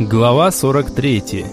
Глава 43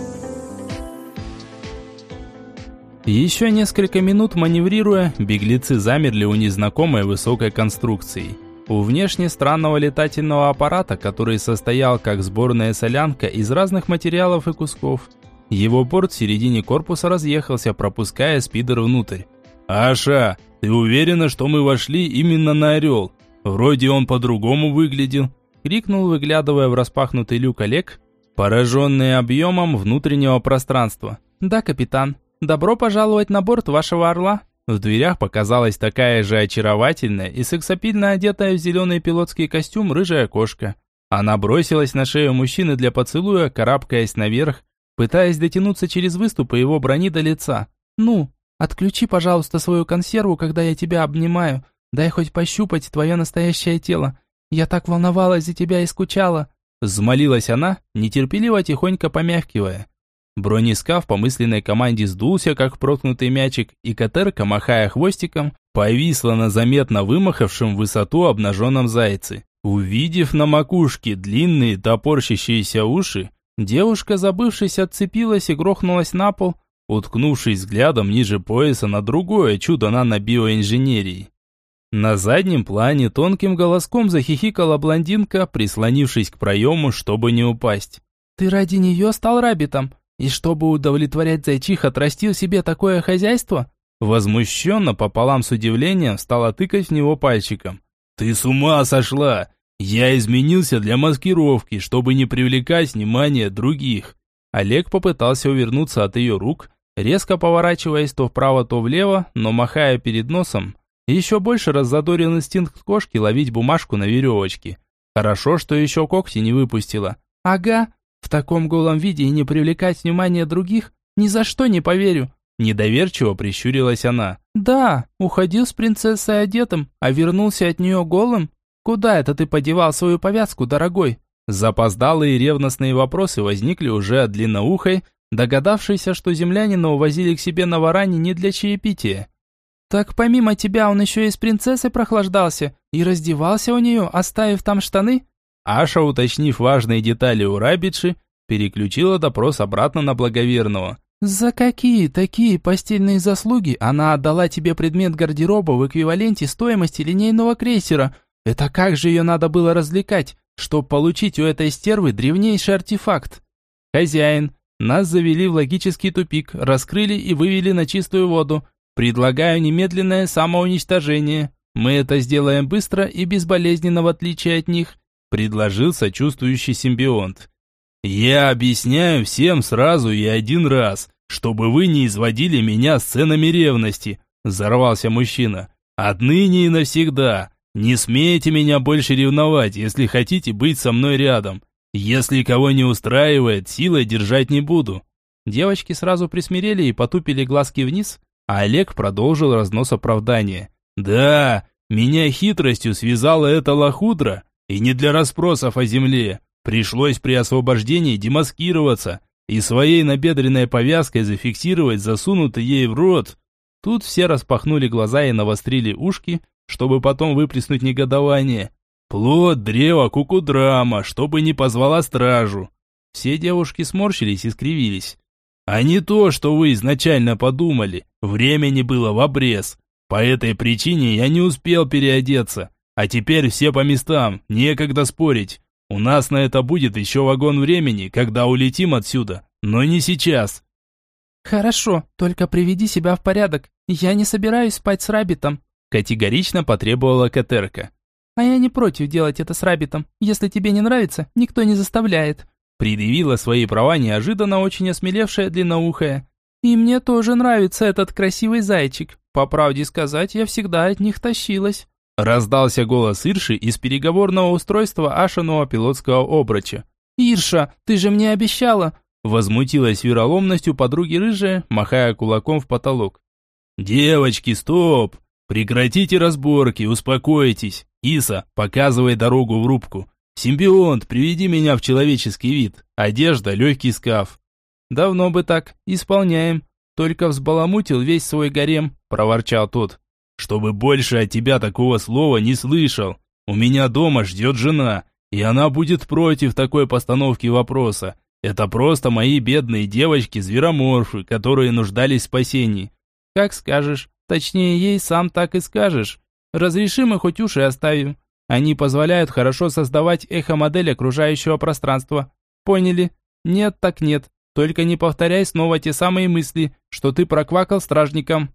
Еще несколько минут маневрируя, беглецы замерли у незнакомой высокой конструкции. У внешне странного летательного аппарата, который состоял как сборная солянка из разных материалов и кусков. Его борт в середине корпуса разъехался, пропуская спидер внутрь. «Аша, ты уверена, что мы вошли именно на «Орел»? Вроде он по-другому выглядел», — крикнул, выглядывая в распахнутый люк Олег, пораженный объемом внутреннего пространства. «Да, капитан. Добро пожаловать на борт вашего «Орла». В дверях показалась такая же очаровательная и сексапильно одетая в зеленый пилотский костюм рыжая кошка. Она бросилась на шею мужчины для поцелуя, карабкаясь наверх, пытаясь дотянуться через выступы его брони до лица. «Ну, отключи, пожалуйста, свою консерву, когда я тебя обнимаю. Дай хоть пощупать твое настоящее тело. Я так волновалась за тебя и скучала. Взмолилась она, нетерпеливо тихонько помягкивая. Бронескаф по мысленной команде сдулся, как проткнутый мячик, и Катерка, махая хвостиком, повисла на заметно вымахавшем высоту обнаженном зайце. Увидев на макушке длинные топорщащиеся уши, девушка, забывшись, отцепилась и грохнулась на пол, уткнувшись взглядом ниже пояса на другое чудо нано-биоинженерии. На заднем плане тонким голоском захихикала блондинка, прислонившись к проему, чтобы не упасть. «Ты ради нее стал рабитом? И чтобы удовлетворять зайчих, отрастил себе такое хозяйство?» Возмущенно, пополам с удивлением, стала тыкать в него пальчиком. «Ты с ума сошла! Я изменился для маскировки, чтобы не привлекать внимание других!» Олег попытался увернуться от ее рук, резко поворачиваясь то вправо, то влево, но махая перед носом, еще больше раззадорил инстинкт кошки ловить бумажку на веревочке. Хорошо, что еще когти не выпустила. Ага, в таком голом виде и не привлекать внимание других ни за что не поверю. Недоверчиво прищурилась она. Да, уходил с принцессой одетым, а вернулся от нее голым. Куда это ты подевал свою повязку, дорогой? Запоздалые ревностные вопросы возникли уже от длинноухой, догадавшейся, что землянина увозили к себе на варане не для чаепития. «Так помимо тебя он еще и с принцессой прохлаждался и раздевался у нее, оставив там штаны?» Аша, уточнив важные детали у Рабичи, переключила допрос обратно на благоверного. «За какие такие постельные заслуги она отдала тебе предмет гардероба в эквиваленте стоимости линейного крейсера? Это как же ее надо было развлекать, чтобы получить у этой стервы древнейший артефакт?» «Хозяин, нас завели в логический тупик, раскрыли и вывели на чистую воду. Предлагаю немедленное самоуничтожение. Мы это сделаем быстро и безболезненно, в отличие от них», предложил сочувствующий симбионт. «Я объясняю всем сразу и один раз, чтобы вы не изводили меня сценами ревности», взорвался мужчина. «Отныне и навсегда. Не смейте меня больше ревновать, если хотите быть со мной рядом. Если кого не устраивает, силой держать не буду». Девочки сразу присмирели и потупили глазки вниз, а Олег продолжил разнос оправдания. «Да, меня хитростью связала эта лохудра, и не для расспросов о земле. Пришлось при освобождении демаскироваться и своей набедренной повязкой зафиксировать засунутый ей в рот». Тут все распахнули глаза и навострили ушки, чтобы потом выплеснуть негодование. «Плод древа кукудрама, чтобы не позвала стражу». Все девушки сморщились и скривились. А не то, что вы изначально подумали. Времени было в обрез. По этой причине я не успел переодеться. А теперь все по местам, некогда спорить. У нас на это будет еще вагон времени, когда улетим отсюда, но не сейчас. Хорошо, только приведи себя в порядок. Я не собираюсь спать с Рабитом, категорично потребовала Катерка. А я не против делать это с Рабитом. Если тебе не нравится, никто не заставляет. Предъявила свои права неожиданно очень осмелевшая длинноухая. «И мне тоже нравится этот красивый зайчик. По правде сказать, я всегда от них тащилась». Раздался голос Ирши из переговорного устройства Ашиного пилотского обрача. «Ирша, ты же мне обещала!» Возмутилась вероломностью подруги рыжая, махая кулаком в потолок. «Девочки, стоп! Прекратите разборки, успокойтесь! Киса, показывай дорогу в рубку. «Симбионт, приведи меня в человеческий вид. Одежда, легкий скаф». «Давно бы так. Исполняем. Только взбаламутил весь свой гарем», – проворчал тот. «Чтобы больше от тебя такого слова не слышал. У меня дома ждет жена, и она будет против такой постановки вопроса. Это просто мои бедные девочки-звероморфы, которые нуждались в спасении. Как скажешь. Точнее, ей сам так и скажешь. Разрешим и хоть уши оставим. Они позволяют хорошо создавать эхо-модель окружающего пространства. Поняли? Нет так нет. Только не повторяй снова те самые мысли, что ты проквакал стражникам.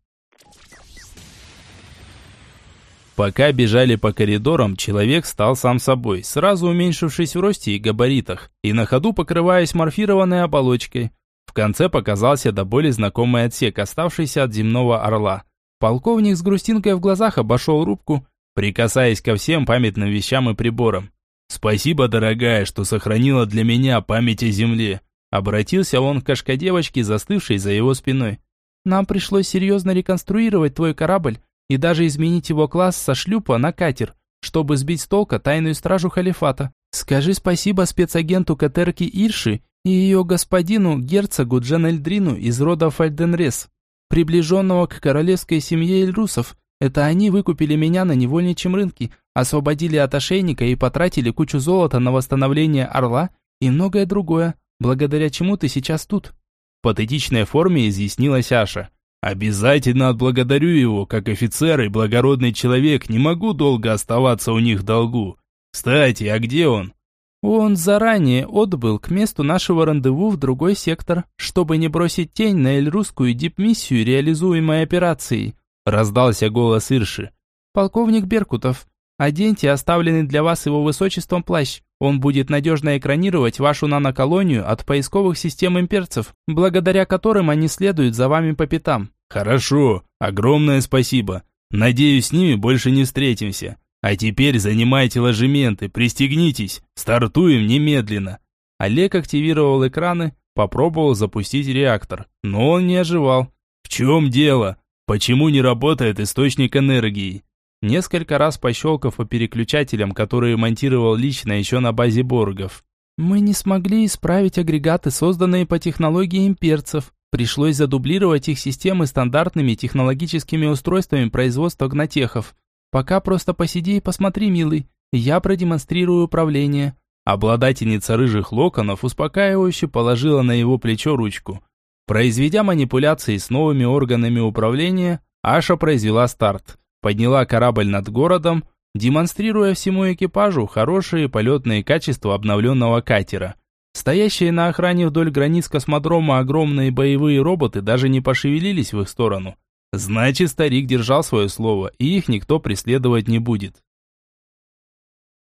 Пока бежали по коридорам, человек стал сам собой, сразу уменьшившись в росте и габаритах, и на ходу покрываясь морфированной оболочкой. В конце показался до боли знакомый отсек, оставшийся от земного орла. Полковник с грустинкой в глазах обошел рубку, прикасаясь ко всем памятным вещам и приборам. «Спасибо, дорогая, что сохранила для меня память о земле», обратился он к кошка-девочке, застывшей за его спиной. «Нам пришлось серьезно реконструировать твой корабль, и даже изменить его класс со шлюпа на катер, чтобы сбить с толка тайную стражу халифата. Скажи спасибо спецагенту Катерки Ирши и ее господину, герцогу Джанельдрину из рода Фальденрес, приближенного к королевской семье Эльрусов. Это они выкупили меня на невольничьем рынке, освободили от ошейника и потратили кучу золота на восстановление орла и многое другое, благодаря чему ты сейчас тут. В патетичной форме изъяснилась Аша. Обязательно отблагодарю его, как офицер и благородный человек, не могу долго оставаться у них в долгу. Кстати, а где он? Он заранее отбыл к месту нашего рандеву в другой сектор, чтобы не бросить тень на эльрусскую дипмиссию реализуемой операции. Раздался голос Ирши. Полковник Беркутов, оденьте оставленный для вас его высочеством плащ. Он будет надежно экранировать вашу наноколонию от поисковых систем имперцев, благодаря которым они следуют за вами по пятам. Хорошо, огромное спасибо. Надеюсь, с ними больше не встретимся. А теперь занимайте ложементы, пристегнитесь, стартуем немедленно. Олег активировал экраны, попробовал запустить реактор, но он не оживал. В чем дело? Почему не работает источник энергии? несколько раз пощелкав по переключателям, которые монтировал лично еще на базе Боргов. «Мы не смогли исправить агрегаты, созданные по технологии имперцев. Пришлось задублировать их системы стандартными технологическими устройствами производства гнотехов. Пока просто посиди и посмотри, милый. Я продемонстрирую управление». Обладательница рыжих локонов успокаивающе положила на его плечо ручку. Произведя манипуляции с новыми органами управления, Аша произвела старт подняла корабль над городом, демонстрируя всему экипажу хорошие полетные качества обновленного катера. Стоящие на охране вдоль границ космодрома огромные боевые роботы даже не пошевелились в их сторону. Значит, старик держал свое слово, и их никто преследовать не будет.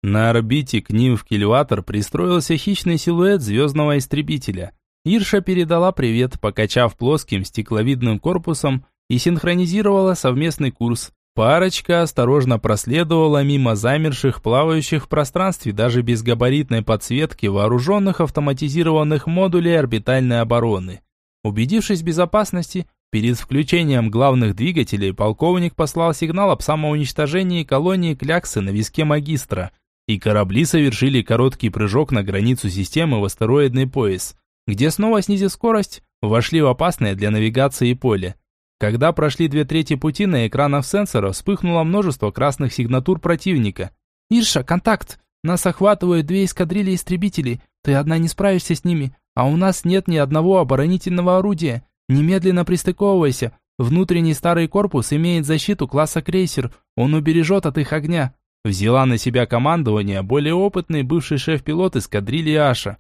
На орбите к ним в кильватор пристроился хищный силуэт звездного истребителя. Ирша передала привет, покачав плоским стекловидным корпусом и синхронизировала совместный курс. Парочка осторожно проследовала мимо замерших, плавающих в пространстве даже без габаритной подсветки вооруженных автоматизированных модулей орбитальной обороны. Убедившись в безопасности, перед включением главных двигателей полковник послал сигнал об самоуничтожении колонии Кляксы на виске магистра, и корабли совершили короткий прыжок на границу системы в астероидный пояс, где снова снизив скорость, вошли в опасное для навигации поле. Когда прошли две трети пути, на экранах сенсора вспыхнуло множество красных сигнатур противника. «Ирша, контакт! Нас охватывают две эскадрильи истребителей. Ты одна не справишься с ними, а у нас нет ни одного оборонительного орудия. Немедленно пристыковывайся. Внутренний старый корпус имеет защиту класса крейсер. Он убережет от их огня». Взяла на себя командование более опытный бывший шеф-пилот эскадрильи Аша.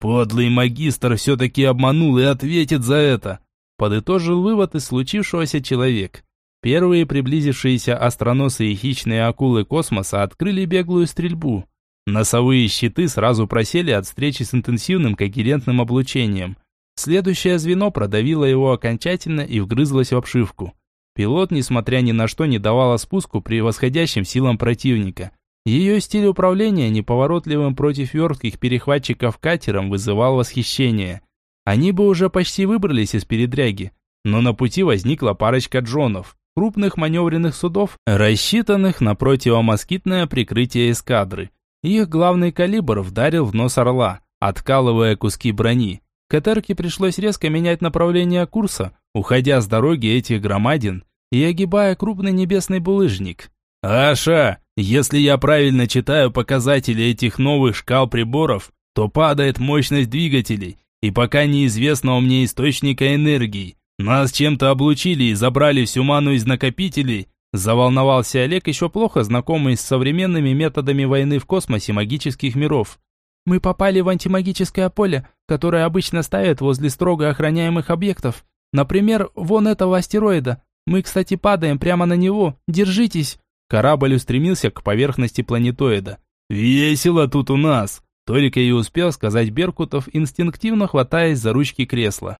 «Подлый магистр все-таки обманул и ответит за это!» подытожил вывод из случившегося человек. Первые приблизившиеся остроносы и хищные акулы космоса открыли беглую стрельбу. Носовые щиты сразу просели от встречи с интенсивным когерентным облучением. Следующее звено продавило его окончательно и вгрызлось в обшивку. Пилот, несмотря ни на что, не давала спуску превосходящим силам противника. Ее стиль управления неповоротливым против вертких перехватчиков катером вызывал восхищение – они бы уже почти выбрались из передряги, но на пути возникла парочка джонов, крупных маневренных судов, рассчитанных на противомоскитное прикрытие эскадры. Их главный калибр вдарил в нос орла, откалывая куски брони. Катерке пришлось резко менять направление курса, уходя с дороги этих громадин и огибая крупный небесный булыжник. «Аша, если я правильно читаю показатели этих новых шкал приборов, то падает мощность двигателей, и пока неизвестного мне источника энергии. Нас чем-то облучили и забрали всю ману из накопителей. Заволновался Олег, еще плохо знакомый с современными методами войны в космосе магических миров. Мы попали в антимагическое поле, которое обычно ставят возле строго охраняемых объектов. Например, вон этого астероида. Мы, кстати, падаем прямо на него. Держитесь. Корабль устремился к поверхности планетоида. «Весело тут у нас!» Только и успел сказать Беркутов, инстинктивно хватаясь за ручки кресла.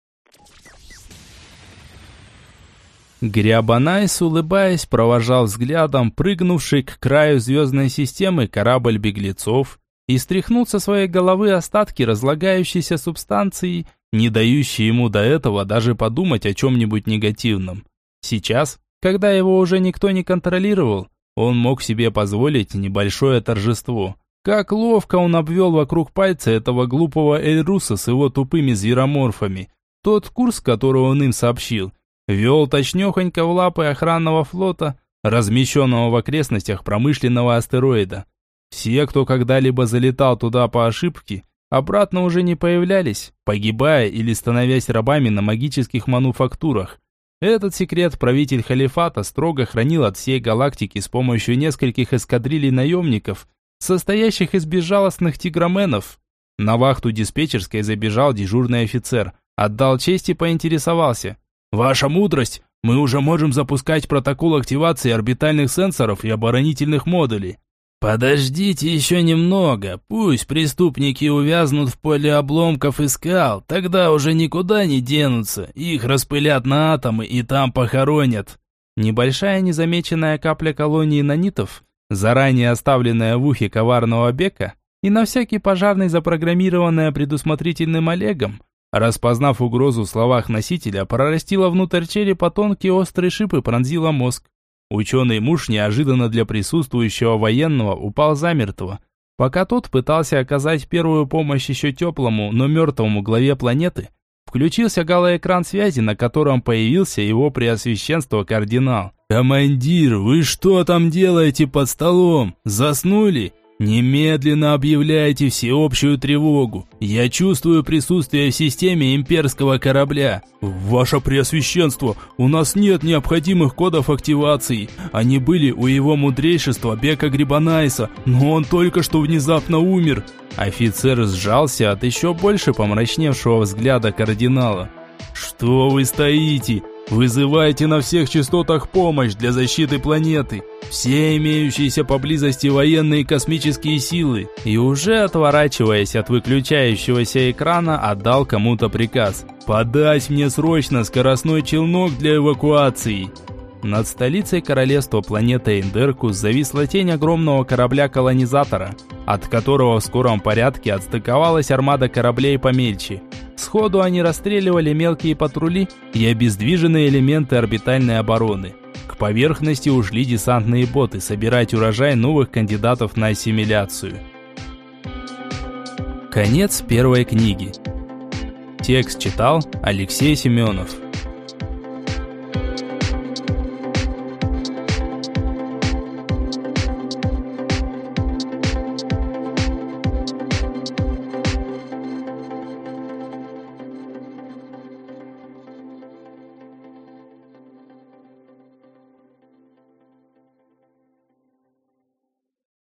Грябанайс, улыбаясь, провожал взглядом прыгнувший к краю звездной системы корабль беглецов и стряхнул со своей головы остатки разлагающейся субстанции, не дающие ему до этого даже подумать о чем-нибудь негативном. Сейчас, когда его уже никто не контролировал, он мог себе позволить небольшое торжество. Как ловко он обвел вокруг пальца этого глупого Эльруса с его тупыми звероморфами. Тот курс, который он им сообщил, вел точнёхонько в лапы охранного флота, размещенного в окрестностях промышленного астероида. Все, кто когда-либо залетал туда по ошибке, обратно уже не появлялись, погибая или становясь рабами на магических мануфактурах. Этот секрет правитель халифата строго хранил от всей галактики с помощью нескольких эскадрилей наемников, состоящих из безжалостных тигроменов. На вахту диспетчерской забежал дежурный офицер, отдал честь и поинтересовался. «Ваша мудрость, мы уже можем запускать протокол активации орбитальных сенсоров и оборонительных модулей». «Подождите еще немного, пусть преступники увязнут в поле обломков и скал, тогда уже никуда не денутся, их распылят на атомы и там похоронят». Небольшая незамеченная капля колонии нанитов, заранее оставленная в ухе коварного бека, и на всякий пожарный запрограммированная предусмотрительным Олегом, распознав угрозу в словах носителя, прорастила внутрь черепа тонкий острый шип и пронзила мозг. Ученый муж неожиданно для присутствующего военного упал замертво, пока тот пытался оказать первую помощь еще теплому, но мертвому главе планеты. Включился галоэкран связи, на котором появился его преосвященство кардинал. «Командир, вы что там делаете под столом? Заснули?» Немедленно объявляйте всеобщую тревогу. Я чувствую присутствие в системе имперского корабля. Ваше Преосвященство, у нас нет необходимых кодов активации. Они были у его мудрейшества Бека Грибанайса, но он только что внезапно умер. Офицер сжался от еще больше помрачневшего взгляда кардинала. Что вы стоите? Вызывайте на всех частотах помощь для защиты планеты. Все имеющиеся поблизости военные и космические силы. И уже отворачиваясь от выключающегося экрана, отдал кому-то приказ. Подать мне срочно скоростной челнок для эвакуации. Над столицей королевства планеты Эндеркус зависла тень огромного корабля-колонизатора, от которого в скором порядке отстыковалась армада кораблей помельче. Сходу они расстреливали мелкие патрули и обездвиженные элементы орбитальной обороны. К поверхности ушли десантные боты собирать урожай новых кандидатов на ассимиляцию. Конец первой книги. Текст читал Алексей Семенов.